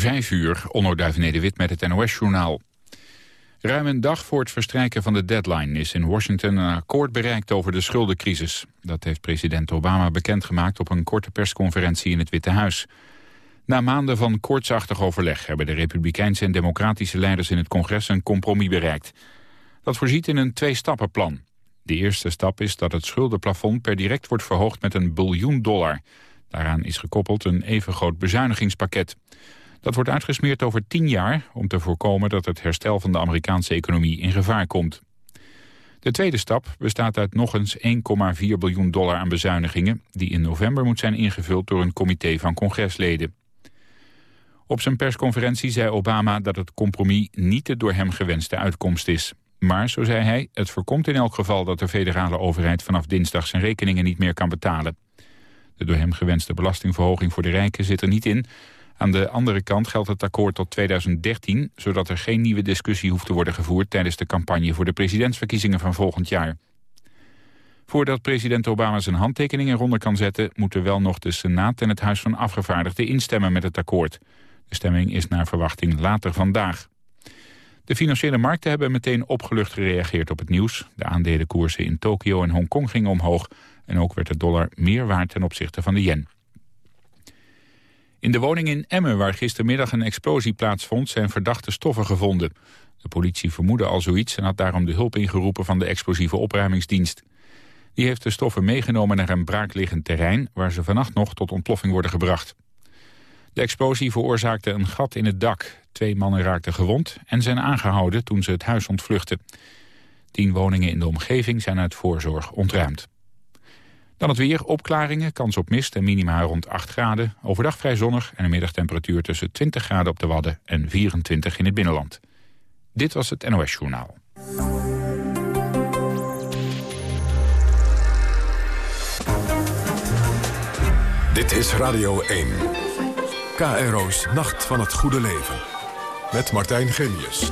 Vijf uur, Onno Duivenede-Wit met het NOS-journaal. Ruim een dag voor het verstrijken van de deadline is in Washington een akkoord bereikt over de schuldencrisis. Dat heeft president Obama bekendgemaakt op een korte persconferentie in het Witte Huis. Na maanden van koortsachtig overleg hebben de republikeinse en democratische leiders in het congres een compromis bereikt. Dat voorziet in een twee-stappenplan. De eerste stap is dat het schuldenplafond per direct wordt verhoogd met een biljoen dollar. Daaraan is gekoppeld een even groot bezuinigingspakket. Dat wordt uitgesmeerd over tien jaar om te voorkomen dat het herstel van de Amerikaanse economie in gevaar komt. De tweede stap bestaat uit nog eens 1,4 biljoen dollar aan bezuinigingen... die in november moet zijn ingevuld door een comité van congresleden. Op zijn persconferentie zei Obama dat het compromis niet de door hem gewenste uitkomst is. Maar, zo zei hij, het voorkomt in elk geval dat de federale overheid vanaf dinsdag zijn rekeningen niet meer kan betalen. De door hem gewenste belastingverhoging voor de rijken zit er niet in. Aan de andere kant geldt het akkoord tot 2013... zodat er geen nieuwe discussie hoeft te worden gevoerd... tijdens de campagne voor de presidentsverkiezingen van volgend jaar. Voordat president Obama zijn handtekening eronder kan zetten... moeten wel nog de Senaat en het Huis van Afgevaardigden instemmen met het akkoord. De stemming is naar verwachting later vandaag. De financiële markten hebben meteen opgelucht gereageerd op het nieuws. De aandelenkoersen in Tokio en Hongkong gingen omhoog... en ook werd de dollar meer waard ten opzichte van de yen. In de woning in Emmen, waar gistermiddag een explosie plaatsvond... zijn verdachte stoffen gevonden. De politie vermoedde al zoiets en had daarom de hulp ingeroepen... van de explosieve opruimingsdienst. Die heeft de stoffen meegenomen naar een braakliggend terrein... waar ze vannacht nog tot ontploffing worden gebracht. De explosie veroorzaakte een gat in het dak. Twee mannen raakten gewond en zijn aangehouden toen ze het huis ontvluchten. Tien woningen in de omgeving zijn uit voorzorg ontruimd. Dan het weer, opklaringen, kans op mist en minima rond 8 graden. Overdag vrij zonnig en een middagtemperatuur tussen 20 graden op de Wadden en 24 in het binnenland. Dit was het NOS Journaal. Dit is Radio 1. KRO's Nacht van het Goede Leven. Met Martijn Genius.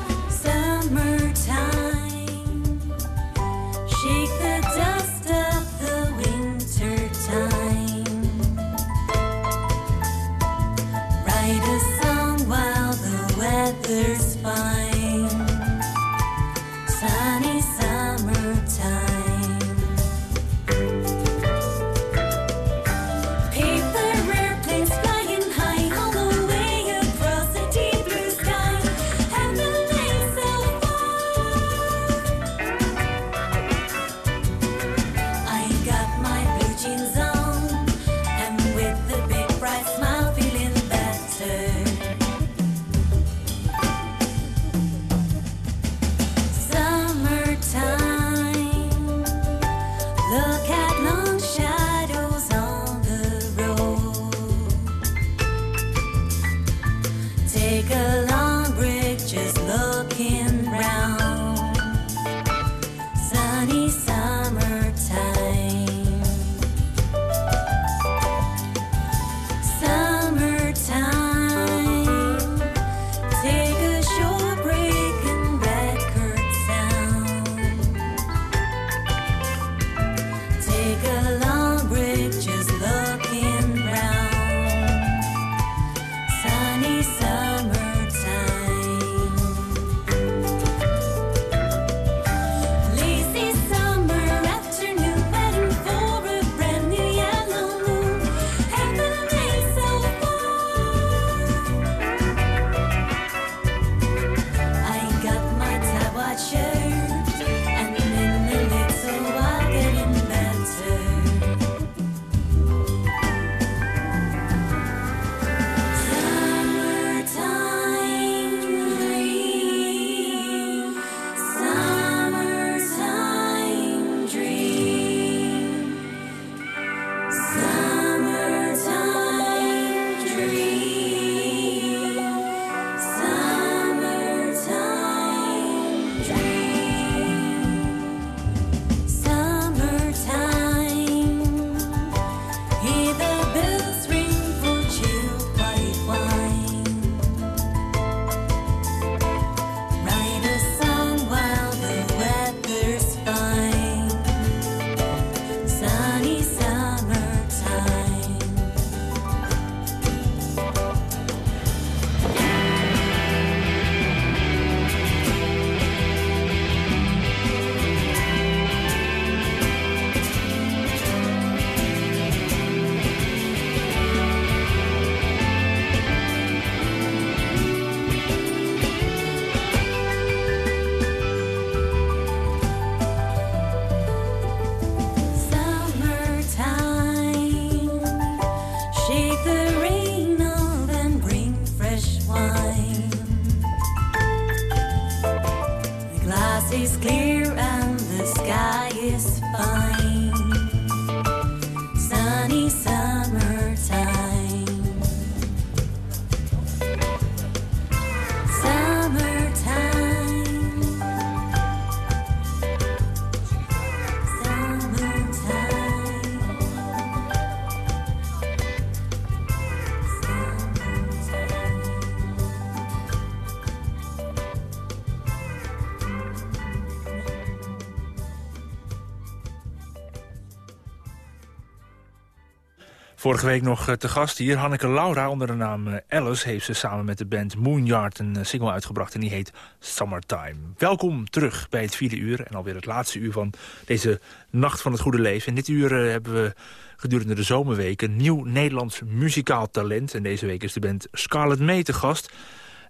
Vorige week nog te gast hier. Hanneke Laura, onder de naam Alice... heeft ze samen met de band Moonyard een single uitgebracht... en die heet Summertime. Welkom terug bij het vierde uur... en alweer het laatste uur van deze Nacht van het Goede Leven. In dit uur hebben we gedurende de zomerweken... nieuw Nederlands muzikaal talent. En deze week is de band Scarlet May te gast...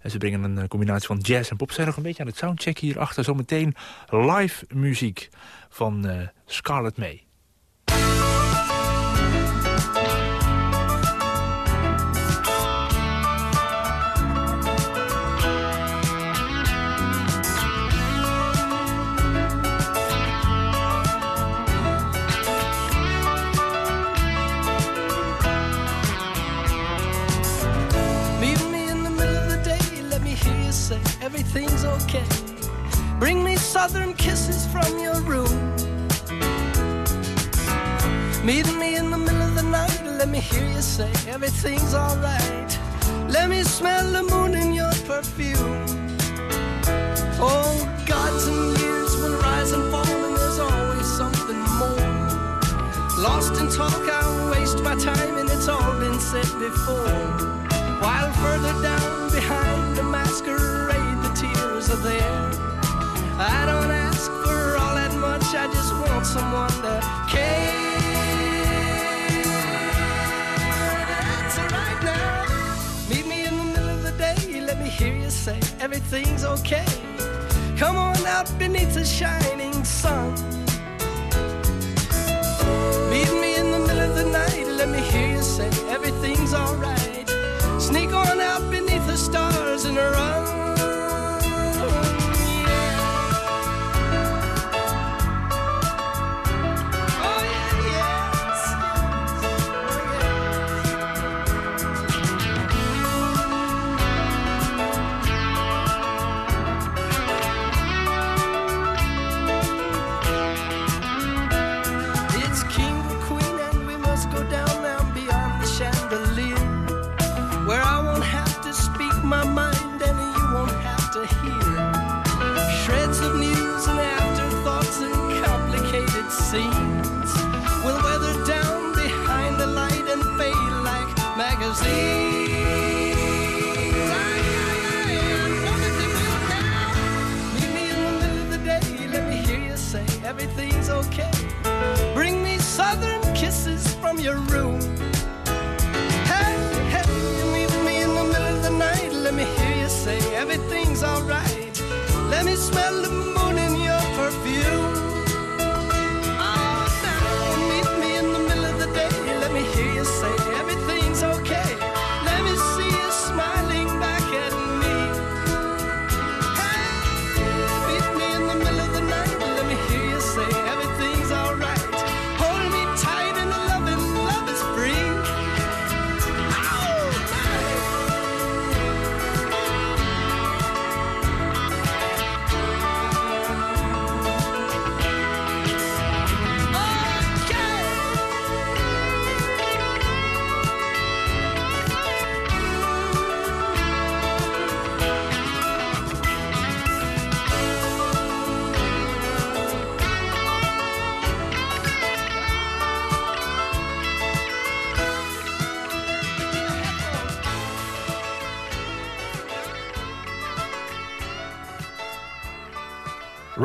En ze brengen een combinatie van jazz en pop. Zijn nog een beetje aan het soundcheck hierachter. Zometeen live muziek van Scarlet May. Bring me southern kisses from your room. Meet me in the middle of the night, let me hear you say everything's alright. Let me smell the moon in your perfume. Oh, gods and years will rise and fall, and there's always something more. Lost in talk, I waste my time, and it's all been said before. Someone to care. That's right now. Meet me in the middle of the day, let me hear you say everything's okay. Come on out beneath the shining sun. Meet me in the middle of the night, let me hear you say everything's alright. Sneak on out beneath the stars and run. your room. Hey, hey, you meet me in the middle of the night. Let me hear you say everything's alright. Let me smell the moon.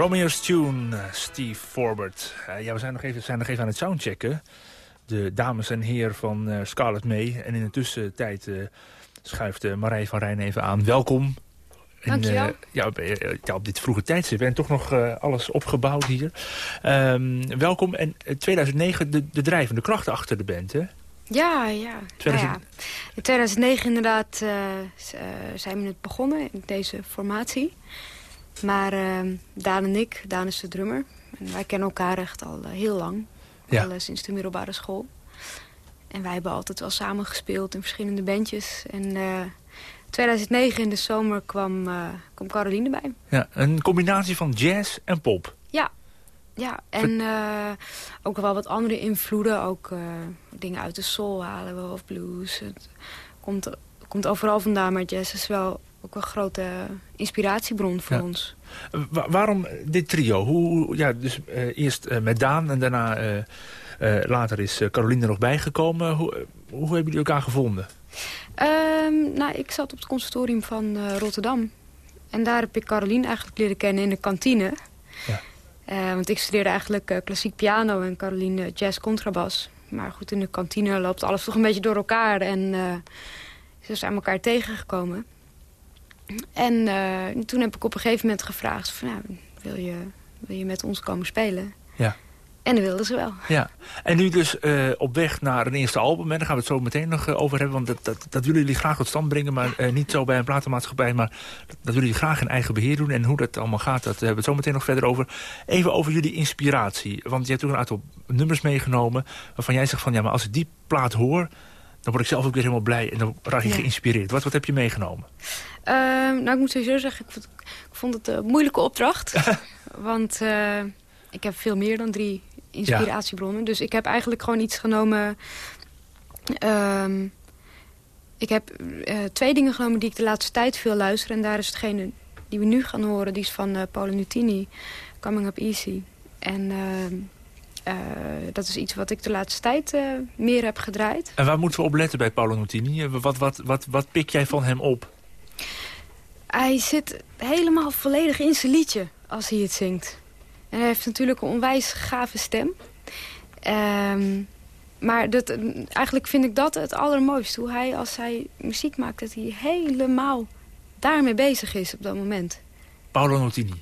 Romeo's Tune, eh, Steve Forbert. Uh, ja, we zijn nog, even, zijn nog even aan het soundchecken. De dames en heren van uh, Scarlett May. En in de tussentijd schuift Marij van Rijn even aan. Welkom. Dank je wel. Ja, ja, op dit vroege tijdstip. En toch nog alles opgebouwd hier. Um, welkom. En 2009 de, de drijvende kracht achter de band, hè? Ja, ja. 2000... Ja. In 2009 inderdaad zijn we het begonnen in deze formatie. Maar uh, Daan en ik, Daan is de drummer. En wij kennen elkaar echt al uh, heel lang. Al uh, sinds de middelbare school. En wij hebben altijd wel samen gespeeld in verschillende bandjes. En 2009 eh, in de zomer kwam, kwam Caroline bij. Ja, een combinatie van jazz en pop. Ja, ja. en ook wel wat andere invloeden. Ook dingen uit de soul halen we, of blues. Het komt, komt overal vandaan, maar jazz is wel ook een grote inspiratiebron voor ons. waarom dit trio? Hoe, ja, dus uh, eerst uh, met Daan en daarna uh, later is Caroline er nog bijgekomen. Hoe, hoe hebben jullie elkaar gevonden? Ehm, nou, ik zat op het conservatorium van Rotterdam. En daar heb ik Caroline eigenlijk leren kennen in de kantine. Ja. want ik studeerde eigenlijk klassiek piano en Caroline jazz contrabas. Maar goed, in de kantine loopt alles toch een beetje door elkaar. En ze zijn elkaar tegengekomen. En toen heb ik op een gegeven moment gevraagd... Van, nou, wil je, wil je met ons komen spelen? Ja. En dat wilden ze wel. Ja. En nu dus uh, op weg naar een eerste album. En daar gaan we het zo meteen nog uh, over hebben. Want dat, dat, dat willen jullie graag tot stand brengen. Maar uh, niet zo bij een platenmaatschappij. Maar dat, dat willen jullie graag in eigen beheer doen. En hoe dat allemaal gaat, dat hebben we het zo meteen nog verder over. Even over jullie inspiratie. Want je hebt ook een aantal nummers meegenomen. Waarvan jij zegt van ja, maar als ik die plaat hoor. Dan word ik zelf ook weer helemaal blij. En dan raak je ja. geïnspireerd. Wat, wat heb je meegenomen? Ehm, nou, ik moet sowieso zeggen. Ik vond, ik vond het een moeilijke opdracht. want ik heb veel meer dan drie inspiratiebronnen. Dus ik heb eigenlijk gewoon iets genomen... Um, ik heb uh, twee dingen genomen die ik de laatste tijd veel luister. En daar is hetgene die we nu gaan horen. Die is van uh, Paolo Nutini, Coming Up Easy. En uh, dat is iets wat ik de laatste tijd meer heb gedraaid. En waar moeten we op letten bij Paolo Nutini? Wat, wat, wat, wat pik jij van hem op? Hij zit helemaal volledig in zijn liedje als hij het zingt. En hij heeft natuurlijk een onwijs gave stem. Um, maar dat, eigenlijk vind ik dat het allermooiste. Hoe hij, als hij muziek maakt, dat hij helemaal daarmee bezig is op dat moment. Paolo Notini.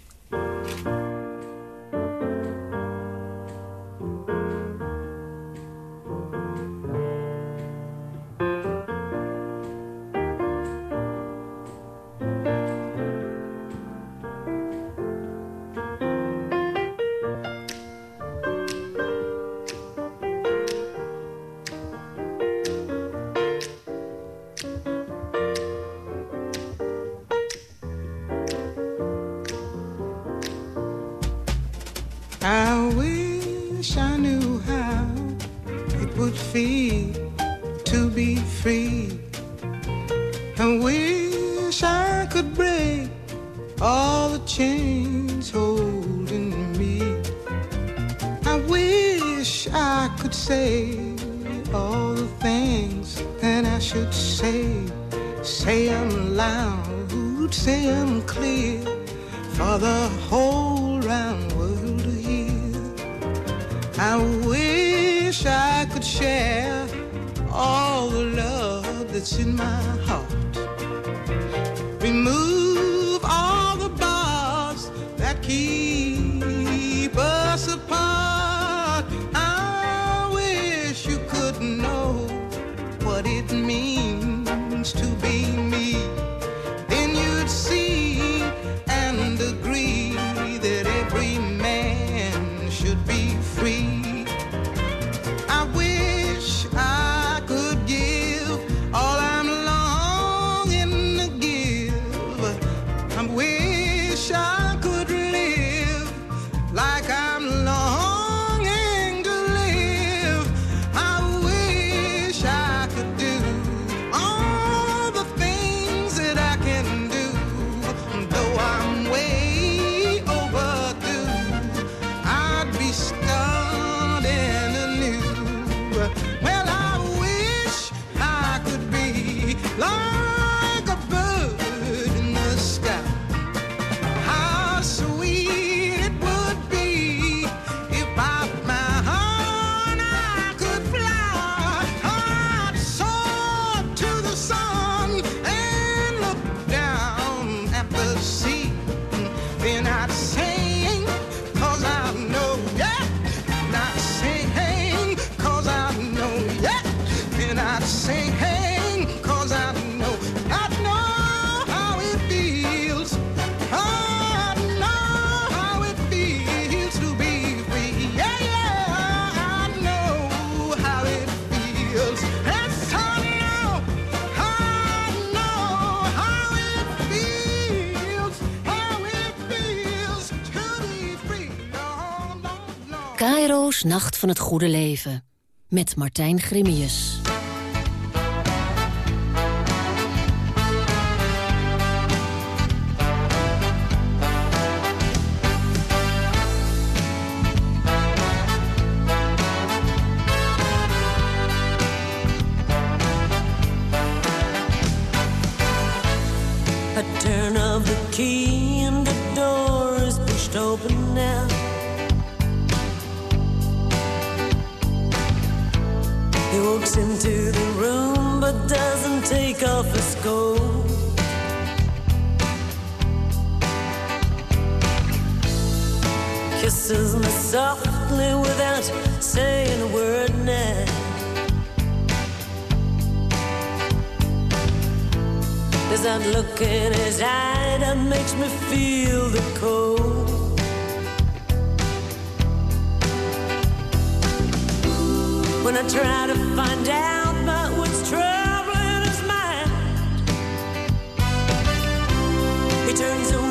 Nacht van het Goede Leven. Met Martijn Grimius. when I try to find out about what's troubling his mind. He turns away.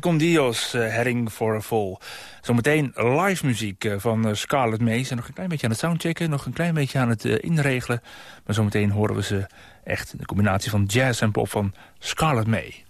Kom Dios, eh, Herring for a Zometeen live muziek eh, van eh, Scarlett Mays. En nog een klein beetje aan het soundchecken, nog een klein beetje aan het inregelen. Maar zometeen horen we ze echt, de combinatie van jazz en pop van Scarlett May.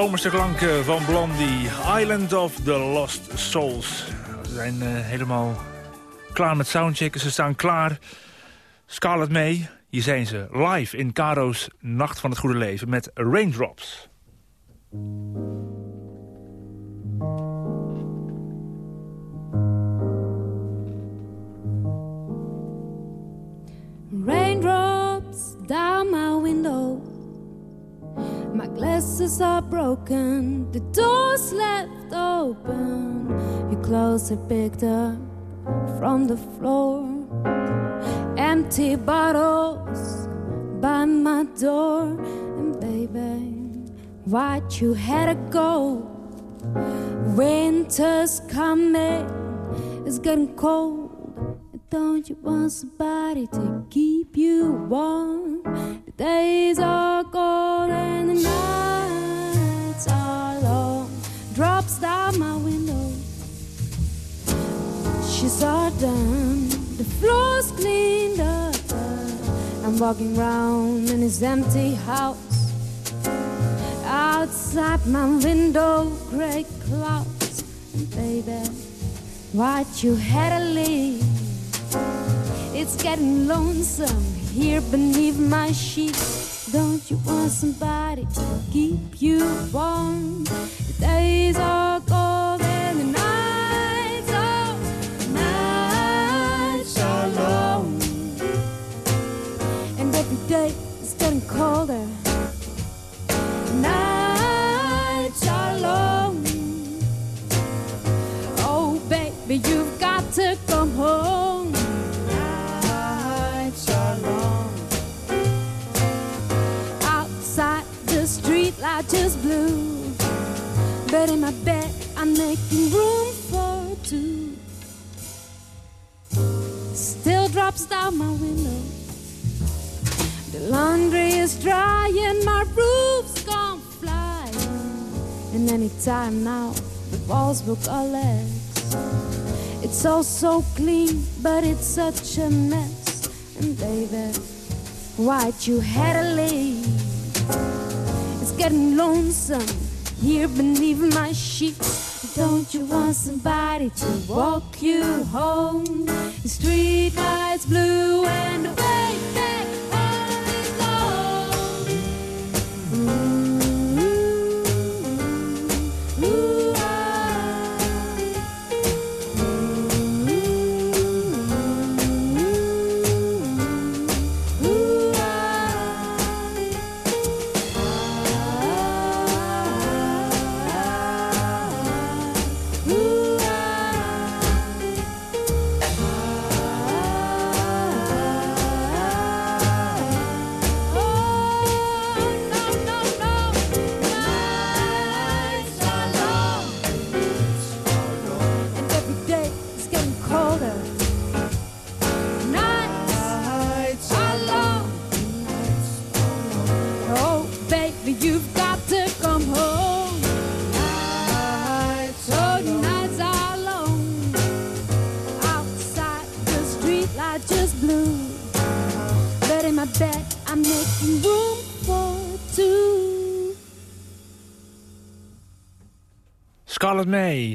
Zomerse klanken van Blondie. Island of the Lost Souls. Ze zijn eh, helemaal klaar met soundchecken. Ze staan klaar. Scarlett mee. Hier zijn ze live in Caro's Nacht van het Goede Leven met Raindrops. Raindrops down my window. My glasses are broken, the door's left open. Your clothes are picked up from the floor. Empty bottles by my door. And baby, why'd you had to go? Winter's coming, it's getting cold. Don't you want somebody to keep you warm? The days are cold and the nights are long. Drops down my window. She's all done. The floor's cleaned up. I'm walking round in this empty house. Outside my window, gray clouds. And baby, why'd you had to leave? It's getting lonesome here beneath my sheets. Don't you want somebody to keep you warm? The days are cold and the nights are nights are long. And every day it's getting colder. But in my bed, I'm making room for two. Still drops down my window. The laundry is dry and my roof's gone flying. And any time now, the walls will collapse. It's all so clean, but it's such a mess. And baby, why'd you had to leave? It's getting lonesome here beneath my sheets. Don't you want somebody to walk you home? The street lights blue and the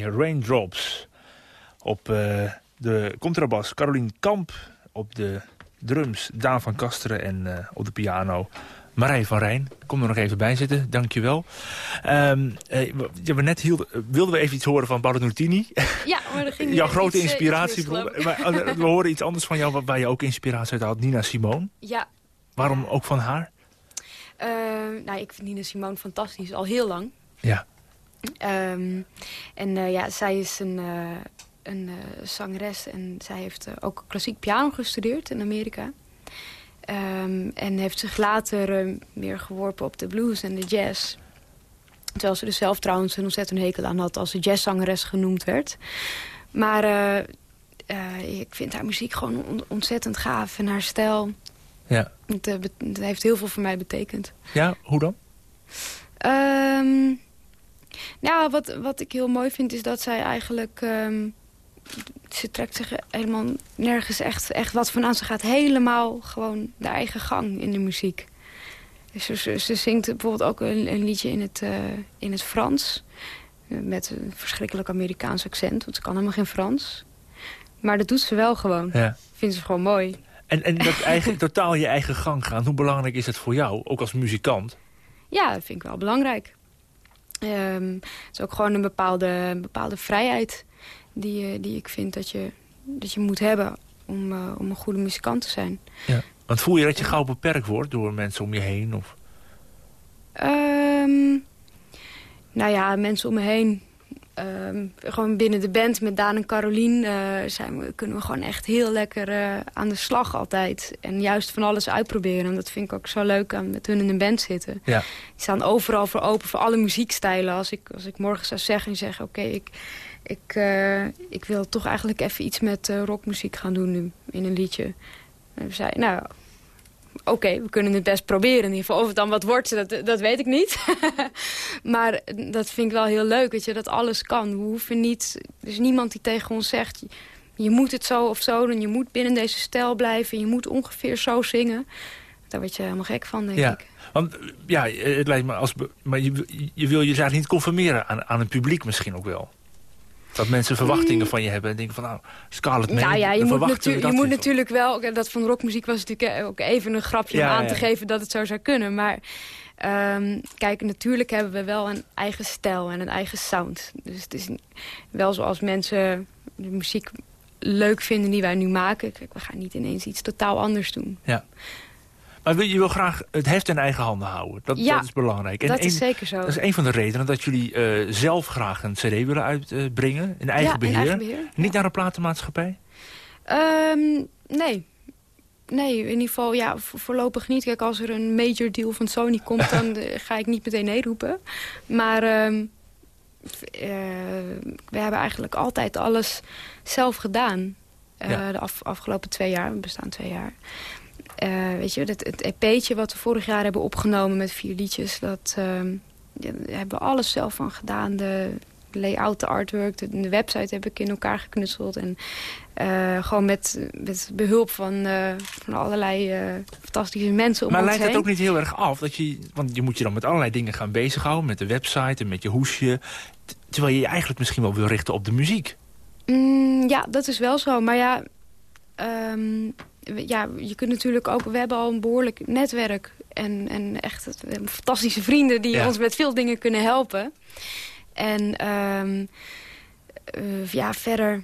Raindrops. Op eh, de contrabas Carolien Kamp. Op de drums Daan van Kasteren. En eh, op de piano Marij van Rijn. Kom er nog even bij zitten, dankjewel. Ehm eh, we- ja, we net hielden, wilden we even iets horen van Paolo Nutini. Ja, maar ging Jouw grote iets. Maar, eh, we horen iets anders van jou waar- je ook inspiratie uit haalt. Nina Simone. Ja, Waarom ook van haar? eh, nou, ik vind Nina Simone fantastisch, al heel lang. Ja. Ehm, en eh, ja, zij is een, eh, een eh, zangeres en zij heeft ook klassiek piano gestudeerd in Amerika. Ehm, en heeft zich later meer geworpen op de blues en de jazz. Terwijl ze er zelf trouwens een ontzettend hekel aan had als ze jazzzangeres genoemd werd. Maar ik vind haar muziek gewoon on- ontzettend gaaf en haar stijl. Ja. Het, het heeft heel veel voor mij betekend. Ja, hoe dan? Ehm nou, wat, wat ik heel mooi vind is dat zij eigenlijk... ehm, ze trekt zich helemaal nergens echt, echt wat van aan. Ze gaat helemaal gewoon de eigen gang in de muziek. Ze, ze, ze zingt bijvoorbeeld ook een, een liedje in het, eh, in het Frans. Eh, Met een verschrikkelijk Amerikaans accent, want ze kan helemaal geen Frans. Maar dat doet ze wel gewoon. Ja. Vindt ze gewoon mooi. En, en dat eigen, totaal je eigen gang gaan, hoe belangrijk is het voor jou, ook als muzikant? Ja, dat vind ik wel belangrijk. Ehm, het is ook gewoon een bepaalde, een bepaalde vrijheid die, je- die ik vind dat je, dat je moet hebben om, eh, om een goede muzikant te zijn. Ja. Want voel je dat je gauw beperkt wordt door mensen om je heen? Of... Ehm, nou ja, mensen om me heen. Ehm, gewoon binnen de band met Daan en Carolien eh, zijn we, kunnen we gewoon echt heel lekker eh, aan de slag altijd. En juist van alles uitproberen. En dat vind ik ook zo leuk aan met hun in een band zitten. Ja. Die staan overal voor open, voor alle muziekstijlen. Als ik, als ik morgen zou zeggen en zeggen... oké, ik, ik, eh, ik wil toch eigenlijk even iets met rockmuziek gaan doen nu in een liedje. En we zeiden, nou, oké, we kunnen het best proberen. In ieder geval, of het dan wat wordt, dat, dat weet ik niet. maar dat vind ik wel heel leuk, weet je, dat alles kan. We hoeven niet, er is niemand die tegen ons zegt... je moet het zo of zo doen, je moet binnen deze stijl blijven... je moet ongeveer zo zingen. Daar word je helemaal gek van, denk Ja. ik. Want ja, het lijkt me als... Maar je, je wil je eigenlijk niet conformeren aan, aan het publiek misschien ook wel. Dat mensen verwachtingen van je hebben en denken van... nou, Scarlett May, nou ja, je moet, natu- je moet natuurlijk wel... Dat van rockmuziek was natuurlijk ook even een grapje Ja, om aan ja, te geven dat het zo zou kunnen. Maar ehm, kijk, natuurlijk hebben we wel een eigen stijl en een eigen sound. Dus het is wel zoals mensen de muziek leuk vinden die wij nu maken. Kijk, we gaan niet ineens iets totaal anders doen. Ja. Maar je wil graag het heft in eigen handen houden. Dat, Ja, dat is belangrijk. En dat is zeker zo. Dat is een van de redenen dat jullie eh, zelf graag een cd willen uitbrengen. in eigen Ja, in beheer. eigen beheer, Niet naar een platenmaatschappij? Ehm, nee. Nee, in ieder geval ja, vo- voorlopig niet. Kijk, als er een major deal van Sony komt, dan eh, ga ik niet meteen nee roepen. Maar ehm, eh, we hebben eigenlijk altijd alles zelf gedaan. Ja. De af- afgelopen twee jaar, we bestaan twee jaar. Eh, weet je, het, het EP'tje wat we vorig jaar hebben opgenomen met vier liedjes... dat ehm, ja, daar hebben we alles zelf van gedaan. De layout, de artwork, de, de website heb ik in elkaar geknutseld. En eh, gewoon met, met behulp van, eh, van allerlei fantastische mensen om maar ons leidt heen. het ook niet heel erg af? Dat je, want je moet je dan met allerlei dingen gaan bezighouden. Met de website en met je hoesje. Terwijl je je eigenlijk misschien wel wil richten op de muziek. Mm, ja, dat is wel zo. Maar ja, ehm, ja, je kunt natuurlijk ook... We hebben al een behoorlijk netwerk. En, en echt fantastische vrienden die Ja. ons met veel dingen kunnen helpen. En ehm, eh, ja, verder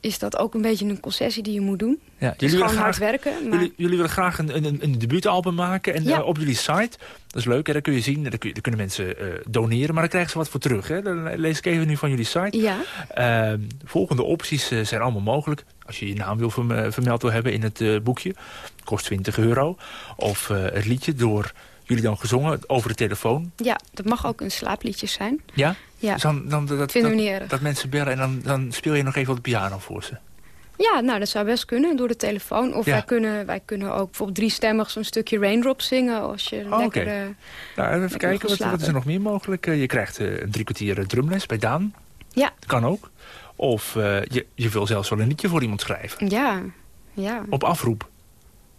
is dat ook een beetje een concessie die je moet doen. Ja, willen gewoon hard graag, werken. Maar... jullie, jullie willen graag een, een, een debuutalbum maken. En Ja. eh, op jullie site, dat is leuk, hè, daar kun je zien. Daar, kun je, daar kunnen mensen eh, doneren, maar dan krijgen ze wat voor terug. Hè. Dan lees ik even nu van jullie site. Ja, Ehm, volgende opties eh, zijn allemaal mogelijk. Als je je naam wil verm- vermeld wil hebben in het boekje. Kost 20 euro. Of het liedje door jullie dan gezongen over de telefoon. ja, dat mag ook een slaapliedje zijn. Ja? Ja, Dus dan, dan, dat, vinden we dat, niet erg. dat mensen bellen en dan, dan speel je nog even op de piano voor ze. Ja, nou, dat zou best kunnen door de telefoon. Of Ja. wij, kunnen, wij kunnen ook bijvoorbeeld driestemmig zo'n stukje Raindrop zingen. Als je Oh, lekker... oké. eh, Nou, even Lekker kijken, wat, wat is er nog meer mogelijk? Eh, je krijgt eh, een drie kwartier drumles bij Daan. Ja. Dat kan ook. Of je, je wil zelfs wel een liedje voor iemand schrijven. ja, ja. Op afroep.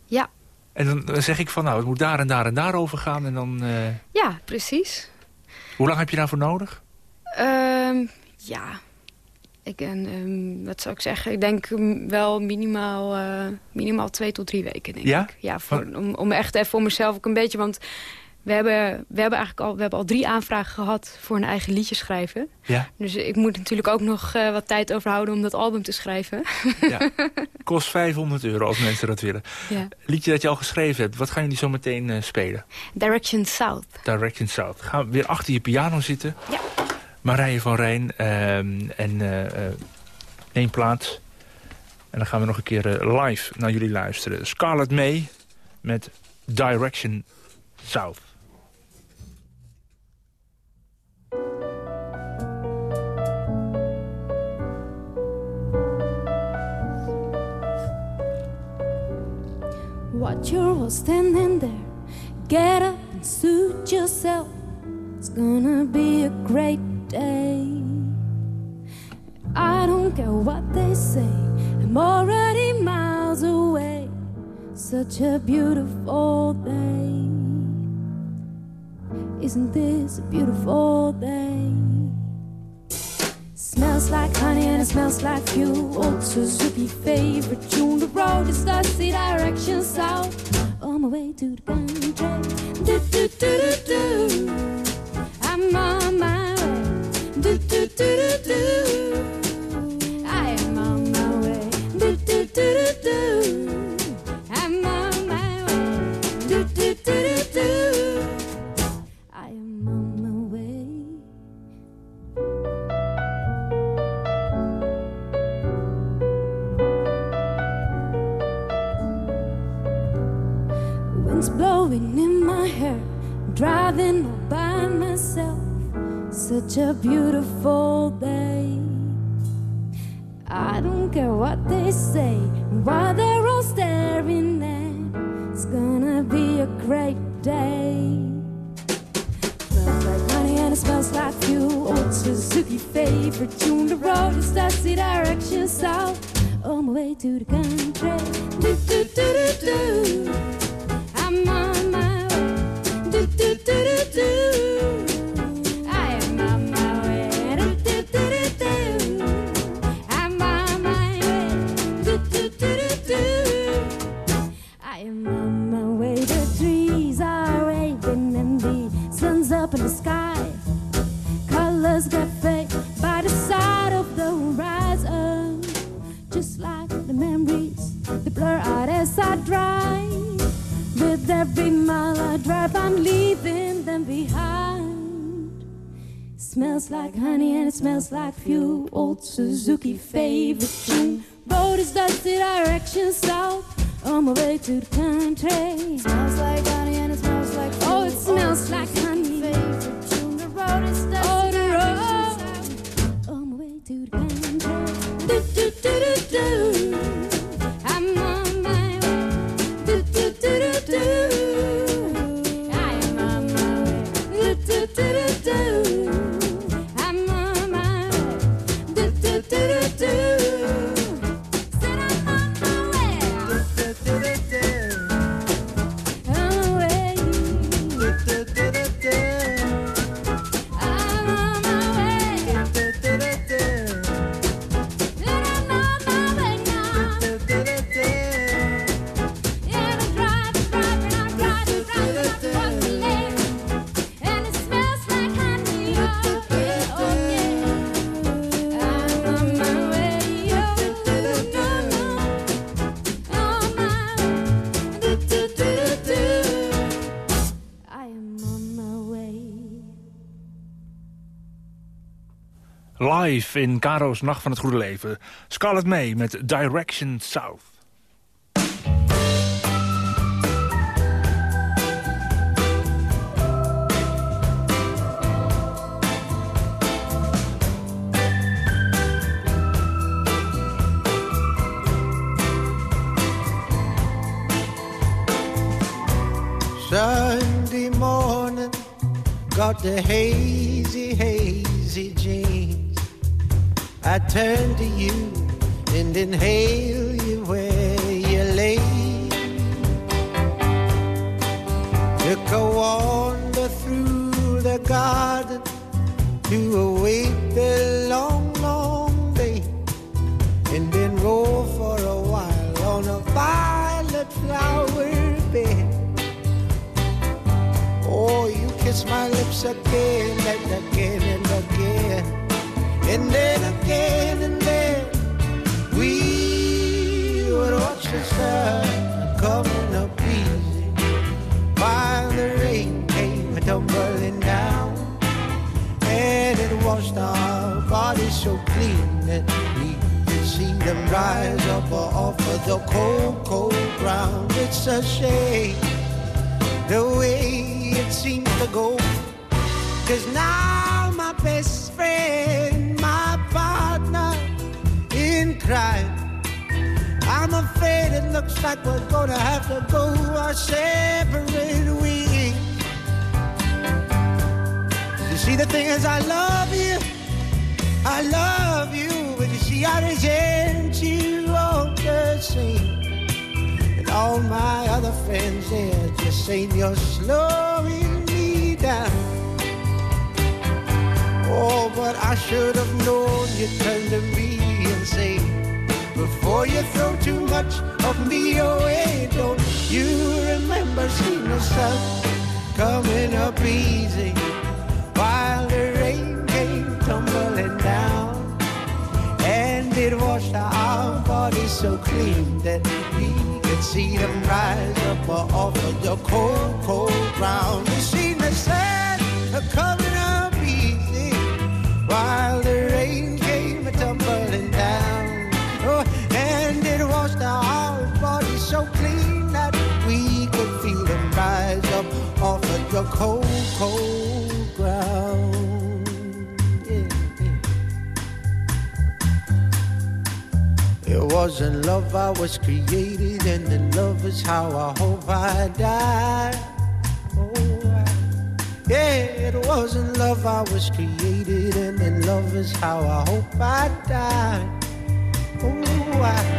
Ja. En dan, zeg ik van, nou, het moet daar en daar en daar over gaan. En dan, Ja, precies. hoe lang heb je daarvoor nodig? Ehm, ja, ik, en, ehm, wat zou ik zeggen? Ik denk mm, wel minimaal, eh, minimaal twee tot drie weken, denk Ja? ik. Ja, voor, om, om echt even voor mezelf ook een beetje... Want we hebben, we hebben eigenlijk al, we hebben al drie aanvragen gehad voor een eigen liedje schrijven. Ja. Dus ik moet natuurlijk ook nog eh, wat tijd overhouden om dat album te schrijven. ja. Kost 500 euro als mensen dat willen. ja. Liedje dat je al geschreven hebt, wat gaan jullie zo meteen eh, spelen? Direction South. Direction South. Ga weer achter je piano zitten. Ja. Marije van Rijn. ehm, en eh, eh, neem plaats. En dan gaan we nog een keer eh, live naar jullie luisteren. Scarlett May met Direction South. What you're all standing there. Get up and suit yourself. It's gonna be a great day. I don't care what they say, I'm already miles away. Such a beautiful day. Isn't this a beautiful day? Smells like honey and it smells like you. Waltzers with your favorite tune. The road is dusty, direction south. On my way to the country. Do, do, do, do, do. I'm on my do do do do do. live in Caro's Nacht van het Goede Leven. Scarlett May met Direction South. Sunday morning, got the turn to you and inhale up now. And it washed our bodies so clean that we could see them rise up off of the cold, cold ground. It's a shame the way it seems to go. Cause now my best friend, my partner in crime. I'm afraid it looks like we're gonna have to go our separate ways. see, the thing is, I love you. I love you. But you see, I resent you all the same. And all my other friends there just saying you're slowing me down. Oh, but I should have known you'd turn to me and say, before you throw too much of me away, don't you remember seeing the sun coming up easy? While the rain came tumbling down? And it washed our bodies so clean that we could see them rise up off of the cold, cold ground. You seen the sand coming up easy while the rain came tumbling down. Oh, and it washed our bodies so clean that we could feel them rise up off of the cold, cold It wasn't love I was created, and then love is how I hope I die. Oh, yeah, it wasn't love I was created, and then love is how I hope I die. Oh, I,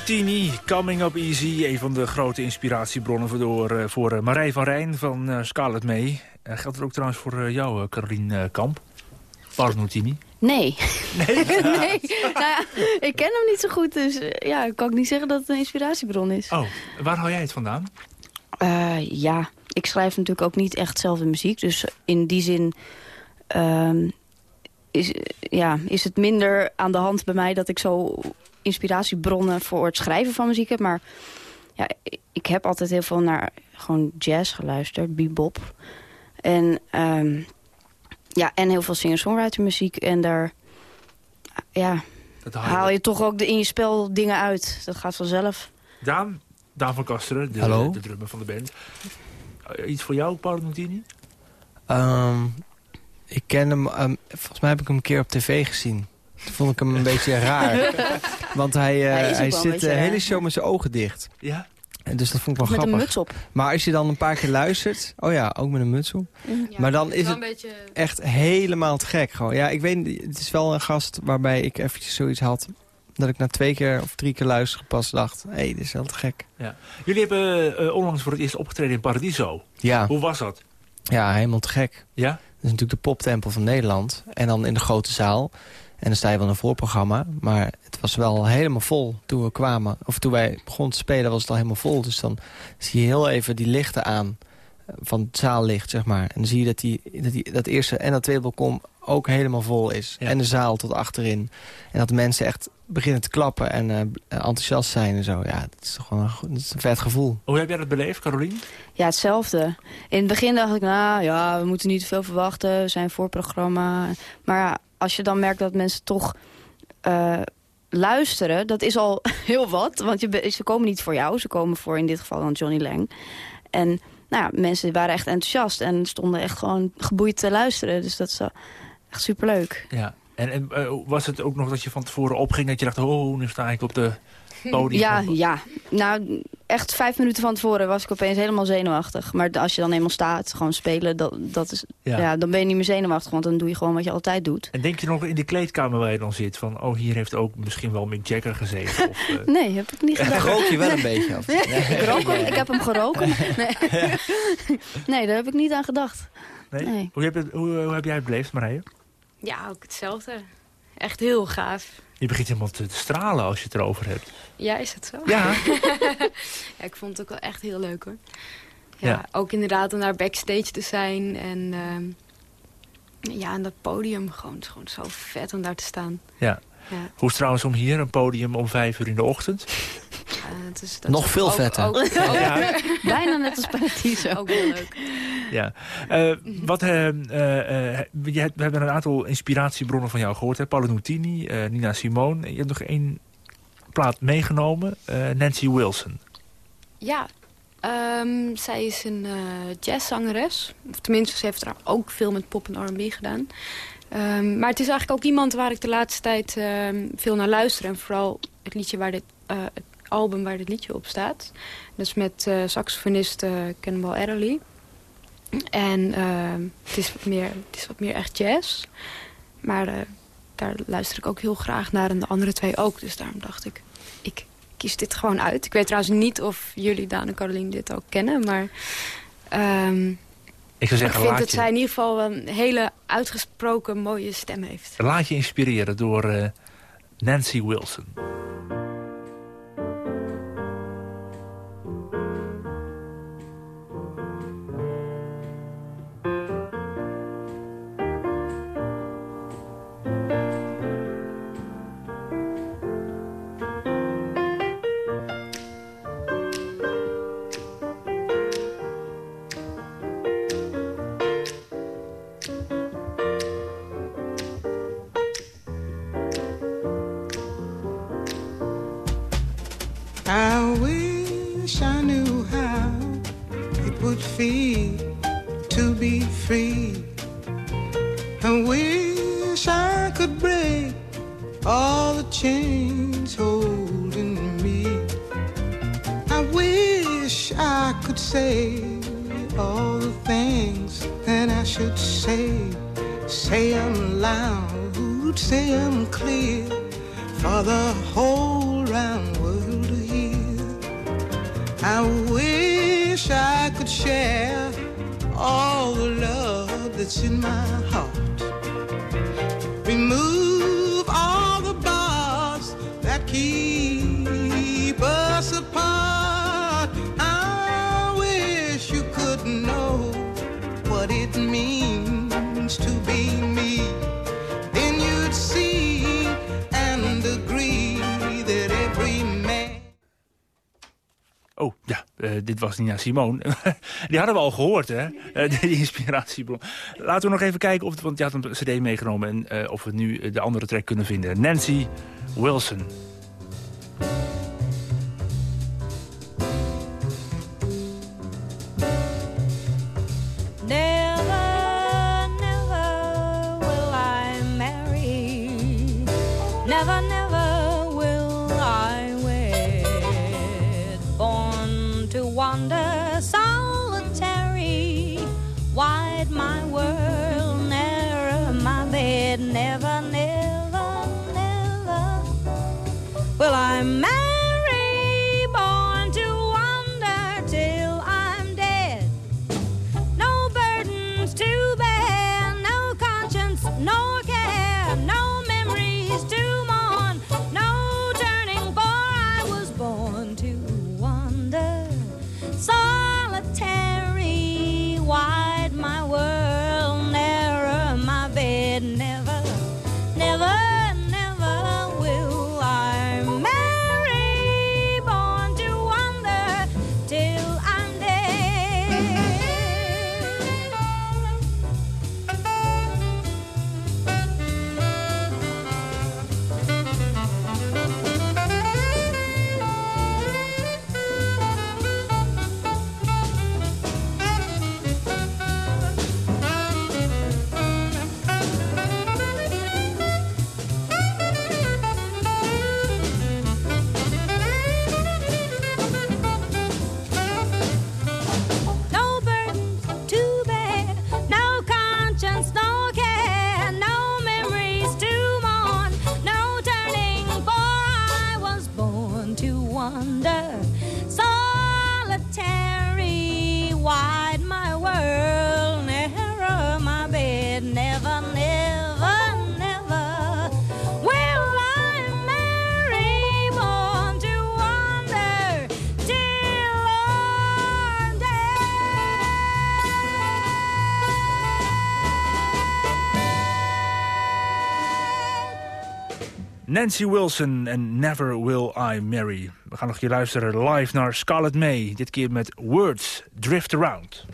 Nutini, Coming Up Easy. Een van de grote inspiratiebronnen voor, eh, voor eh, Marij van Rijn van eh, Scarlett May. Geldt het ook trouwens voor jou, Carolien eh, Kamp? Paolo Nutini? Nee. Nee? nee. Nou ja, ik ken hem niet zo goed, dus ja, ik kan ook niet zeggen dat het een inspiratiebron is. Oh, waar haal jij het vandaan? Ja, ik schrijf natuurlijk ook niet echt zelf de muziek. Dus in die zin ehm, is, ja, is het minder aan de hand bij mij... dat ik zo inspiratiebronnen voor het schrijven van muziek heb. Maar ja, ik heb altijd heel veel naar gewoon jazz geluisterd, bebop. En, ehm, ja, en heel veel singer-songwriter muziek. En daar ja, Dat haal je toch ook de, in je spel dingen uit. Dat gaat vanzelf. Daan, Daan van Kasteren, de, Hallo. de drummer van de band. Eh, iets voor jou, Paolo Nutini? Ehm, ik ken hem, ehm, volgens mij heb ik hem een keer op tv gezien. Toen vond ik hem een beetje raar. Want hij, eh, Hij zit de raar. hele show met zijn ogen dicht. Ja? En dus dat vond ik wel Met een grappig. muts op. Maar als je dan een paar keer luistert... Oh ja, ook met een muts op. maar dan is het beetje... echt helemaal te gek. Gewoon. Ja, ik weet het is wel een gast waarbij ik eventjes zoiets had... dat ik na twee keer of drie keer luisteren pas dacht... hé, hey, dit is wel te gek. Ja. Jullie hebben eh, onlangs voor het eerst opgetreden in Paradiso. Ja, Hoe was dat? ja helemaal te gek. Ja? Dat is natuurlijk de poptempel van Nederland. En dan in de grote zaal. En dan sta je wel in een voorprogramma. Maar het was wel helemaal vol toen we kwamen. Of toen wij begonnen te spelen was het al helemaal vol. Dus dan zie je heel even die lichten aan. eh, Van het zaallicht, zeg maar. En dan zie je dat, die, dat, die, dat eerste en dat tweede balkon ook helemaal vol is. Ja. En de zaal tot achterin. En dat mensen echt beginnen te klappen en eh, enthousiast zijn en zo. Ja, het is toch gewoon een, is een vet gevoel. Hoe heb jij dat beleefd, Carolien? Ja, hetzelfde. In het begin dacht ik, nou ja, we moeten niet te veel verwachten. We zijn voor programma. Maar ja, als je dan merkt dat mensen toch eh, luisteren... dat is al heel wat. Want je, ze komen niet voor jou. Ze komen voor in dit geval dan Johnny Lang. En nou ja, mensen waren echt enthousiast. En stonden echt gewoon geboeid te luisteren. Dus dat is echt superleuk. Ja. En, en eh, was het ook nog dat je van tevoren opging... dat je dacht, oh, nu sta ik op de podium? Ja, ja. Nou, echt vijf minuten van tevoren was ik opeens helemaal zenuwachtig. Maar als je dan eenmaal staat, gewoon spelen, dat, dat is, Ja. ja. dan ben je niet meer zenuwachtig. Want dan doe je gewoon wat je altijd doet. En denk je nog in die kleedkamer waar je dan zit... van, oh, hier heeft ook misschien wel Mick Jagger gezeten? Of, eh, Nee, heb ik niet gedaan. Rook je wel een beetje. Nee, ik, rook hem, ik heb hem geroken. Nee. nee, daar heb ik niet aan gedacht. nee? Nee. Hoe, heb je, hoe, hoe heb jij het beleefd, Marije? Ja, ook hetzelfde. Echt heel gaaf. Je begint helemaal te stralen als je het erover hebt. Ja, is dat zo? Ja. ja, ik vond het ook wel echt heel leuk hoor. Ja, Ja. ook inderdaad om daar backstage te zijn. En ehm, ja, aan dat podium. Gewoon, het is gewoon zo vet om daar te staan. Ja. Ja. Hoe is het trouwens om hier een podium om vijf uur in de ochtend? Het is, dat Nog is veel ook- vetter. Ook, ook, Ja. Bijna net als Paradiso. ook heel leuk. Ja. Eh, wat, eh, eh, eh, je hebt- we hebben een aantal inspiratiebronnen van jou gehoord. Hè? Paolo Nutini, eh, Nina Simone. Je hebt nog één plaat meegenomen. eh, Nancy Wilson. Ja, ehm, zij is een eh, jazzzangeres. Of tenminste, ze heeft er ook veel met pop en R&B gedaan. Ehm, maar het is eigenlijk ook iemand waar ik de laatste tijd ehm, veel naar luister. En vooral het liedje waar dit, eh, het album waar dit liedje op staat. Dat is met eh, saxofonist eh Cannonball Adderley. En ehm, het, is wat meer, het is wat meer echt jazz. Maar daar luister ik ook heel graag naar. En de andere twee ook. Dus daarom dacht ik, ik kies dit gewoon uit. Ik weet trouwens niet of jullie, Daan en Caroline, dit ook kennen. Maar Ik zou ik zeggen, vind dat je, zij in ieder geval een hele uitgesproken mooie stem heeft. laat je inspireren door eh, Nancy Wilson. Wish I knew how it would feel to be free. I wish I could break all the chains holding me. I wish I could say all the things that I should say. Say them loud, say them clear for the whole love that's in my dit was Nina Simone. Die hadden we al gehoord, hè? Eh, die inspiratiebron. Laten we nog even kijken, of, want je had een cd meegenomen... en eh, of we nu eh, de andere track kunnen vinden. Nancy Wilson. Nancy Wilson en Never Will I Marry. We gaan nog hier luisteren live naar Scarlett May. Dit keer met Words Drift Around.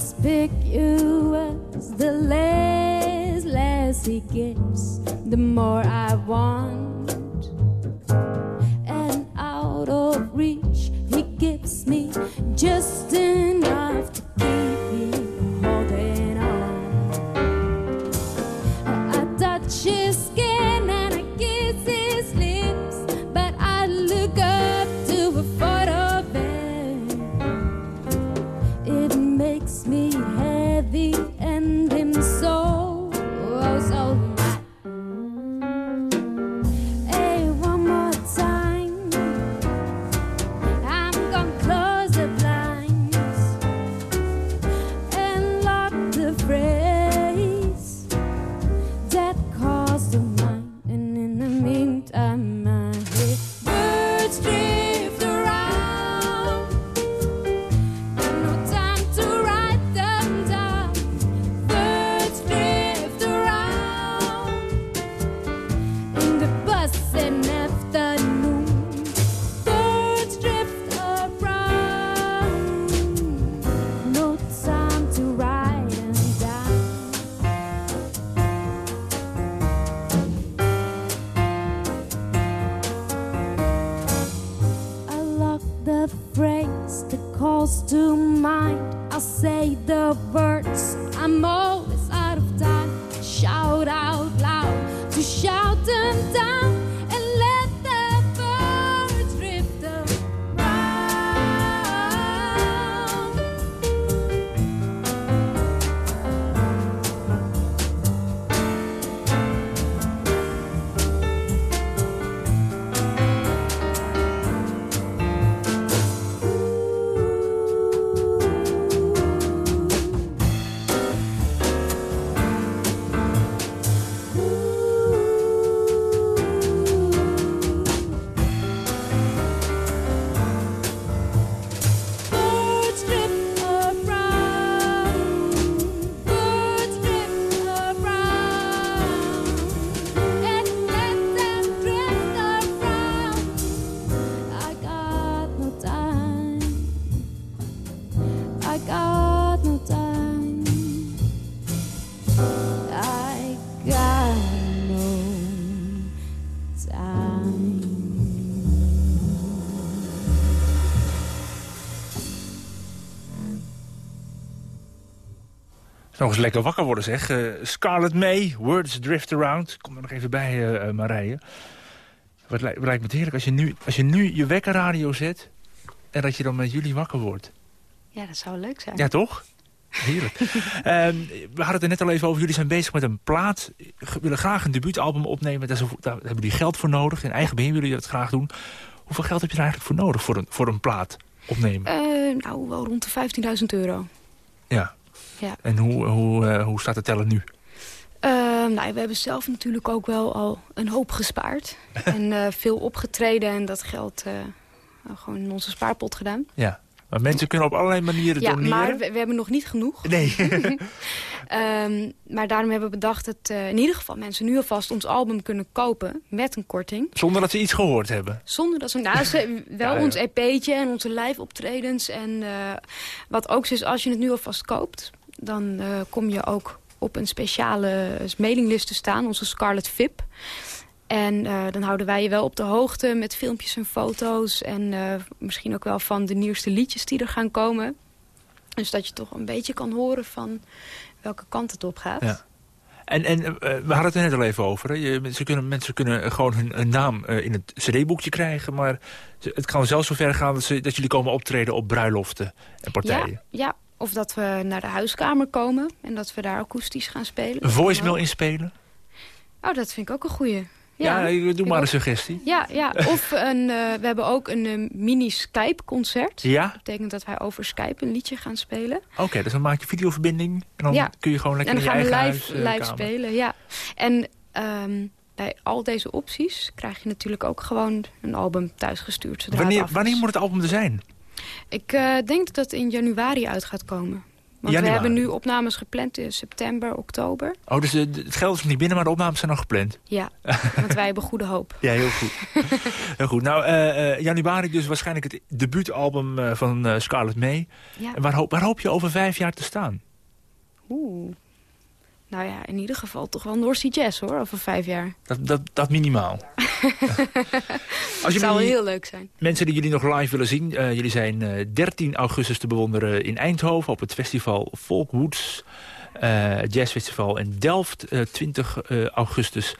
conspicuous the less less he gets the more i want. Nog eens lekker wakker worden zeg. Eh, Scarlet May, Words Drift Around. Kom er nog even bij, eh, eh, Marije. Wat lijkt, wat lijkt me het heerlijk als je, nu, als je nu je wekkerradio zet... en dat je dan met jullie wakker wordt. Ja, dat zou leuk zijn. Ja, toch? Heerlijk. Ehm, we hadden het er net al even over. Jullie zijn bezig met een plaat. Willen graag een debuutalbum opnemen. Daar, is- daar hebben jullie geld voor nodig. In eigen beheer willen jullie dat graag doen. Hoeveel geld heb je er eigenlijk voor nodig voor een, voor een plaat opnemen? Nou, wel rond de 15.000 euro. Ja. Ja. En hoe, hoe, eh, hoe staat het tellen nu? Eh, nou, we hebben zelf natuurlijk ook wel al een hoop gespaard. en eh, veel opgetreden en dat geld eh, gewoon in onze spaarpot gedaan. Ja. Maar mensen kunnen op allerlei manieren Ja, doneren. maar we, we hebben nog niet genoeg. Nee. Ehm, maar daarom hebben we bedacht dat in ieder geval mensen nu alvast ons album kunnen kopen met een korting. Zonder dat ze iets gehoord hebben. Zonder dat ze, nou, ze wel Ja, ons EP'tje en onze live optredens. En wat ook zo is, als je het nu alvast koopt, dan eh, kom je ook op een speciale mailinglist te staan, onze Scarlet VIP. En eh, dan houden wij je wel op de hoogte met filmpjes en foto's. En eh, misschien ook wel van de nieuwste liedjes die er gaan komen. Dus dat je toch een beetje kan horen van welke kant het op gaat. Ja. En, en we hadden het er net al even over. Hè. Je, ze kunnen, mensen kunnen gewoon hun, hun naam in het cd-boekje krijgen. Maar het kan zelfs zo ver gaan dat, ze, dat jullie komen optreden op bruiloften en partijen. Ja, ja, of dat we naar de huiskamer komen en dat we daar akoestisch gaan spelen. Een voicemail inspelen? Oh, dat vind ik ook een goeie. Ja, Ja, doe maar ook. een suggestie. Ja, ja. of een, eh, we hebben ook een eh, mini Skype-concert. Ja? Dat betekent dat wij over Skype een liedje gaan spelen. Oké, dus dan maak je videoverbinding. En dan Ja. kun je gewoon lekker en dan in gaan je we eigen live, huis, eh, live spelen, ja. En ehm, bij al deze opties krijg je natuurlijk ook gewoon een album thuisgestuurd. Zodra Wanneer, wanneer moet het album er zijn? Ik eh, denk dat het in januari uit gaat komen. Want Januari. we hebben nu opnames gepland in september, oktober. Oh, dus eh, het geld is nog niet binnen, maar de opnames zijn al gepland. Ja, want wij hebben goede hoop. Ja, heel goed. heel goed. Nou, eh, januari dus waarschijnlijk het debuutalbum van Scarlett May. Ja. En waar hoop, waar hoop je over vijf jaar te staan? Oeh. Nou ja, in ieder geval toch wel North Jazz hoor, over vijf jaar. Dat, dat, dat minimaal. Het zou wel heel leuk zijn. Mensen die jullie nog live willen zien. eh, jullie zijn eh, 13 augustus te bewonderen in Eindhoven... op het festival Folkwoods eh Jazzfestival in Delft. eh, 20 eh, augustus.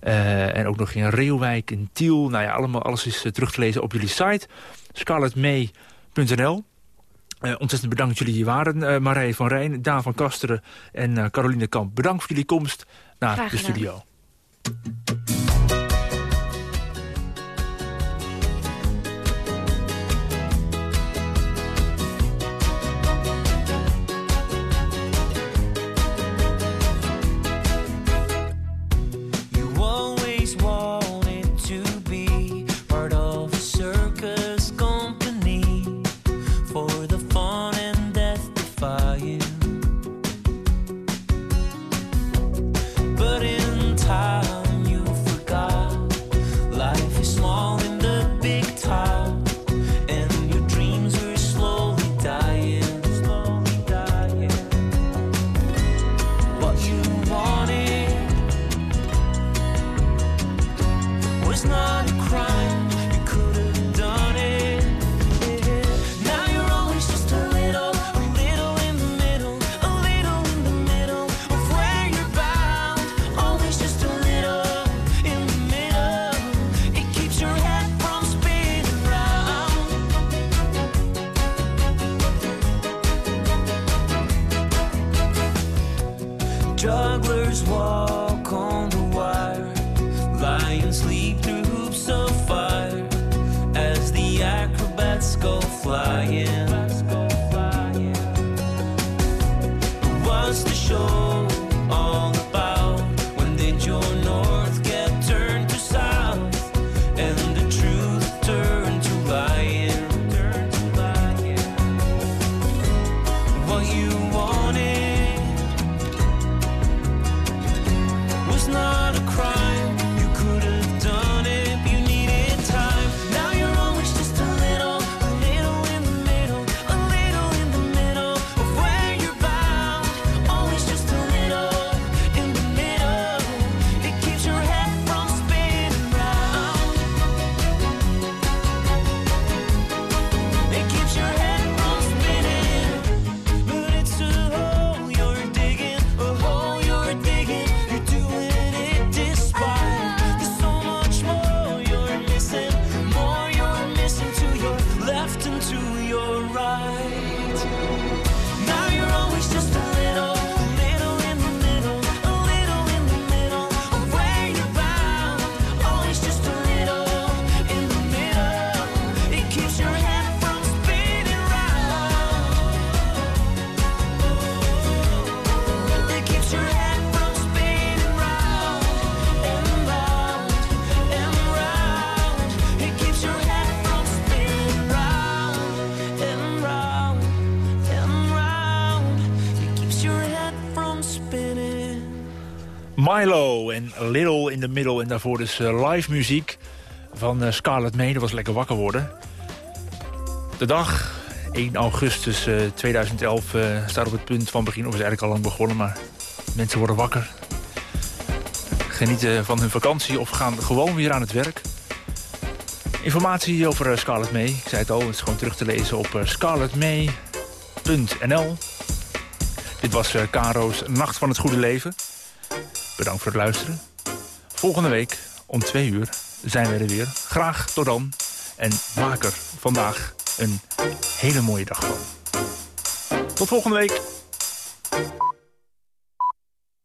Eh, en ook nog in Reeuwijk, in Tiel. Nou ja, allemaal, alles is eh, terug te lezen op jullie site. scarlettmay.nl Eh, ontzettend bedankt dat jullie hier waren. eh Marije van Rijn, Daan van Kasteren en eh, Caroline Kamp. Bedankt voor jullie komst naar de studio. Milo en Little in the Middle. En daarvoor dus eh, live muziek van eh, Scarlett May. Dat was lekker wakker worden. De dag, 1 augustus eh, 2011, eh, staat op het punt van begin. Of is eigenlijk al lang begonnen, maar mensen worden wakker. Genieten van hun vakantie of gaan gewoon weer aan het werk. Informatie over Scarlett May. Ik zei het al, het is gewoon terug te lezen op scarlettmay.nl. Dit was Caro's Nacht van het Goede Leven. Bedankt voor het luisteren. Volgende week om twee uur zijn we er weer. Graag tot dan. En maak er vandaag een hele mooie dag van. Tot volgende week.